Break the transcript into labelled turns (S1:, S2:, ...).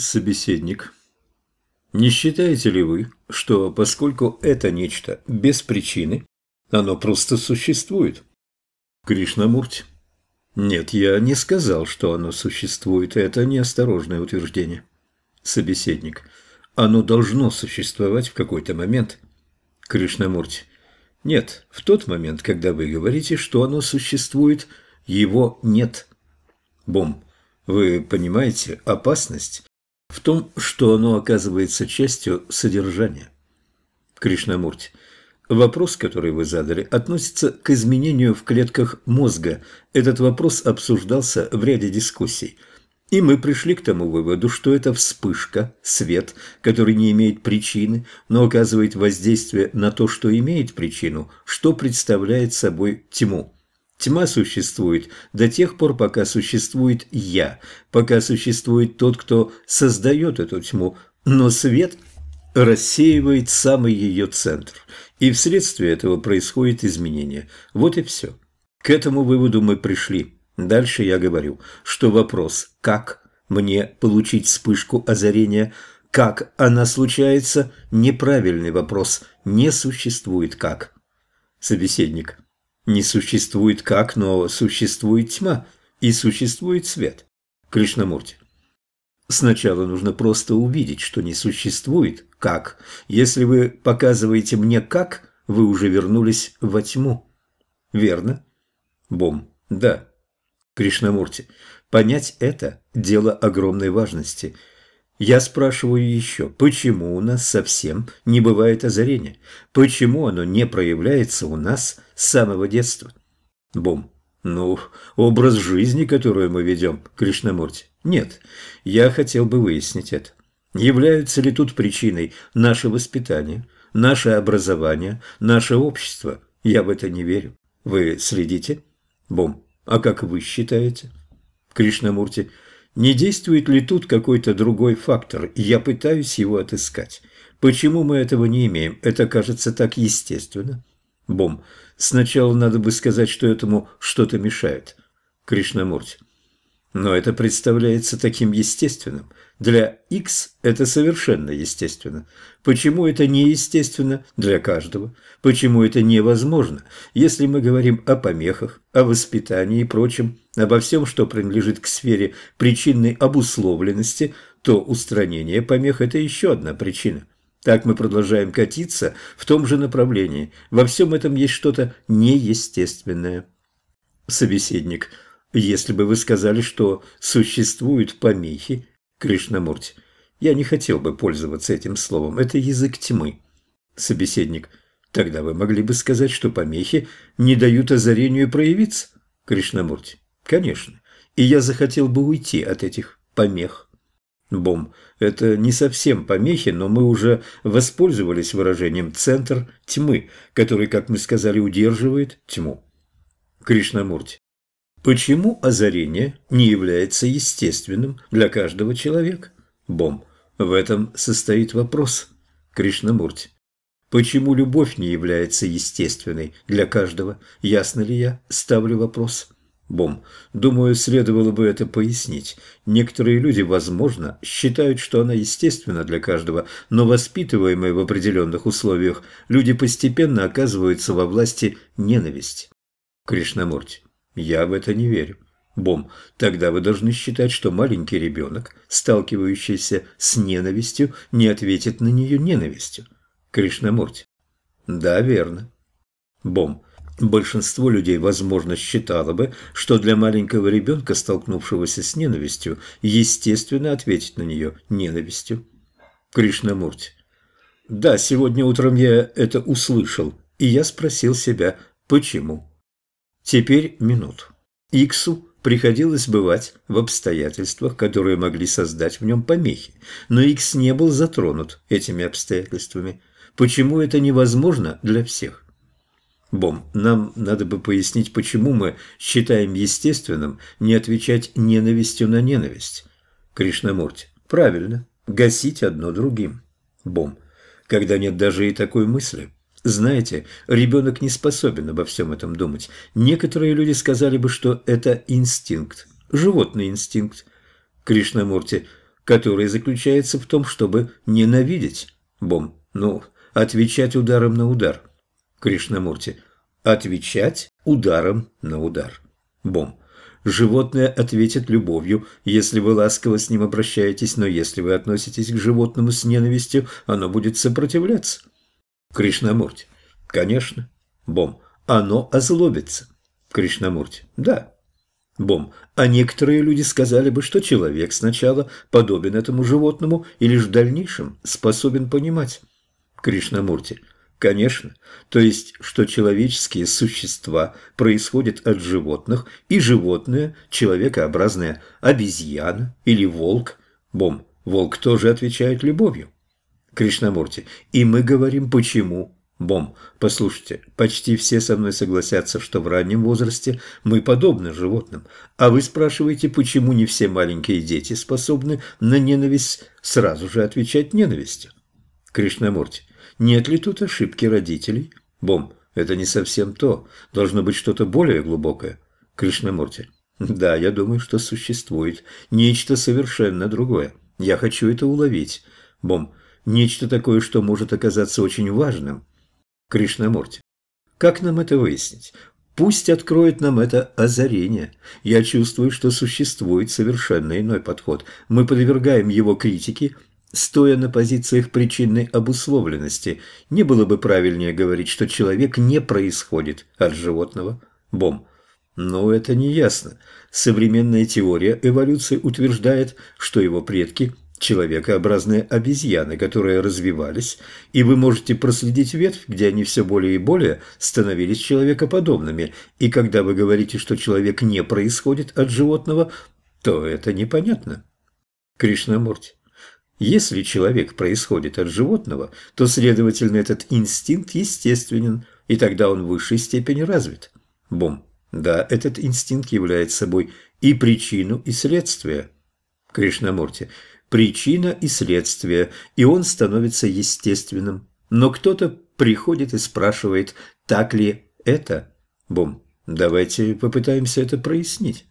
S1: Собеседник. Не считаете ли вы, что поскольку это нечто без причины, оно просто существует? Кришнамурти. Нет, я не сказал, что оно существует, это неосторожное утверждение. Собеседник. Оно должно существовать в какой-то момент. Кришнамурти. Нет, в тот момент, когда вы говорите, что оно существует, его нет. Бом. Вы понимаете опасность в том, что оно оказывается частью содержания. Кришнамурти. Вопрос, который вы задали, относится к изменению в клетках мозга. Этот вопрос обсуждался в ряде дискуссий. И мы пришли к тому выводу, что это вспышка, свет, который не имеет причины, но оказывает воздействие на то, что имеет причину, что представляет собой тьму. Тьма существует до тех пор, пока существует «я», пока существует тот, кто создает эту тьму, но свет рассеивает самый ее центр, и вследствие этого происходит изменение. Вот и все. К этому выводу мы пришли. Дальше я говорю, что вопрос «как мне получить вспышку озарения?» Как она случается? Неправильный вопрос. Не существует как. Собеседник. Не существует как, но существует тьма и существует свет. Кришнамурти. Сначала нужно просто увидеть, что не существует как. Если вы показываете мне как, вы уже вернулись во тьму. Верно? Бом. Да. Кришнамурти. Понять это – дело огромной важности. Я спрашиваю еще, почему у нас совсем не бывает озарения? Почему оно не проявляется у нас с самого детства? Бом. Ну, образ жизни, который мы ведем, Кришнамурти. Нет, я хотел бы выяснить это. Являются ли тут причиной наше воспитание, наше образование, наше общество? Я в это не верю. Вы следите? Бом. А как вы считаете? Кришнамурти. Не действует ли тут какой-то другой фактор? Я пытаюсь его отыскать. Почему мы этого не имеем? Это кажется так естественно. Бом. Сначала надо бы сказать, что этому что-то мешает. Кришнамурти. Но это представляется таким естественным. Для X это совершенно естественно. Почему это неестественно для каждого? Почему это невозможно, если мы говорим о помехах, о воспитании и прочем, обо всем, что принадлежит к сфере причинной обусловленности, то устранение помех – это еще одна причина. Так мы продолжаем катиться в том же направлении. Во всем этом есть что-то неестественное. Собеседник. Если бы вы сказали, что существуют помехи, Кришнамурти, я не хотел бы пользоваться этим словом. Это язык тьмы. Собеседник. Тогда вы могли бы сказать, что помехи не дают озарению проявиться. Кришнамурти. Конечно. И я захотел бы уйти от этих помех. Бом. Это не совсем помехи, но мы уже воспользовались выражением «центр тьмы», который, как мы сказали, удерживает тьму. Кришнамурти. Почему озарение не является естественным для каждого человека? Бом. В этом состоит вопрос. Кришнамурти. Почему любовь не является естественной для каждого? Ясно ли я ставлю вопрос? Бом. Думаю, следовало бы это пояснить. Некоторые люди, возможно, считают, что она естественна для каждого, но воспитываемые в определенных условиях, люди постепенно оказываются во власти ненависти. Кришнамурти. Я в это не верю. Бом. Тогда вы должны считать, что маленький ребенок, сталкивающийся с ненавистью, не ответит на нее ненавистью. Кришнамурти. Да, верно. Бом. Большинство людей, возможно, считало бы, что для маленького ребенка, столкнувшегося с ненавистью, естественно ответить на нее ненавистью. Кришнамурти. Да, сегодня утром я это услышал, и я спросил себя, почему. Теперь минуту. Иксу приходилось бывать в обстоятельствах, которые могли создать в нем помехи, но Икс не был затронут этими обстоятельствами. Почему это невозможно для всех? Бом, нам надо бы пояснить, почему мы считаем естественным не отвечать ненавистью на ненависть. Кришнамурти. Правильно. Гасить одно другим. Бом. Когда нет даже и такой мысли. Знаете, ребенок не способен обо всем этом думать. Некоторые люди сказали бы, что это инстинкт. Животный инстинкт. Кришнамурти. который заключается в том, чтобы ненавидеть. Бом. Ну, отвечать ударом на удар. Кришнамурти. Отвечать ударом на удар. Бом. Животное ответит любовью, если вы ласково с ним обращаетесь, но если вы относитесь к животному с ненавистью, оно будет сопротивляться. Кришнамурти. Конечно. Бом. Оно озлобится. Кришнамурти. Да. Бом. А некоторые люди сказали бы, что человек сначала подобен этому животному и лишь в дальнейшем способен понимать. Кришнамурти. Конечно, то есть, что человеческие существа происходят от животных, и животное, человекообразное, обезьяна или волк. Бом, волк тоже отвечает любовью. Кришнамурти, и мы говорим почему. Бом, послушайте, почти все со мной согласятся, что в раннем возрасте мы подобны животным, а вы спрашиваете, почему не все маленькие дети способны на ненависть сразу же отвечать ненавистью. Кришнамурти, нет ли тут ошибки родителей? Бом, это не совсем то. Должно быть что-то более глубокое. Кришнамурти. Да, я думаю, что существует нечто совершенно другое. Я хочу это уловить. Бом, нечто такое, что может оказаться очень важным. Кришнамурти. Как нам это выяснить? Пусть откроет нам это озарение. Я чувствую, что существует совершенно иной подход. Мы подвергаем его критике – Стоя на позициях причинной обусловленности, не было бы правильнее говорить, что человек не происходит от животного. Бом. Но это не ясно. Современная теория эволюции утверждает, что его предки – человекообразные обезьяны, которые развивались, и вы можете проследить ветвь, где они все более и более становились человекоподобными. И когда вы говорите, что человек не происходит от животного, то это непонятно. Кришнамурти. Если человек происходит от животного, то, следовательно, этот инстинкт естественен, и тогда он в высшей степени развит. Бом. Да, этот инстинкт является собой и причину, и следствие. Кришнамурти. Причина и следствие, и он становится естественным. Но кто-то приходит и спрашивает, так ли это? Бом. Давайте попытаемся это прояснить.